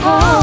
哦。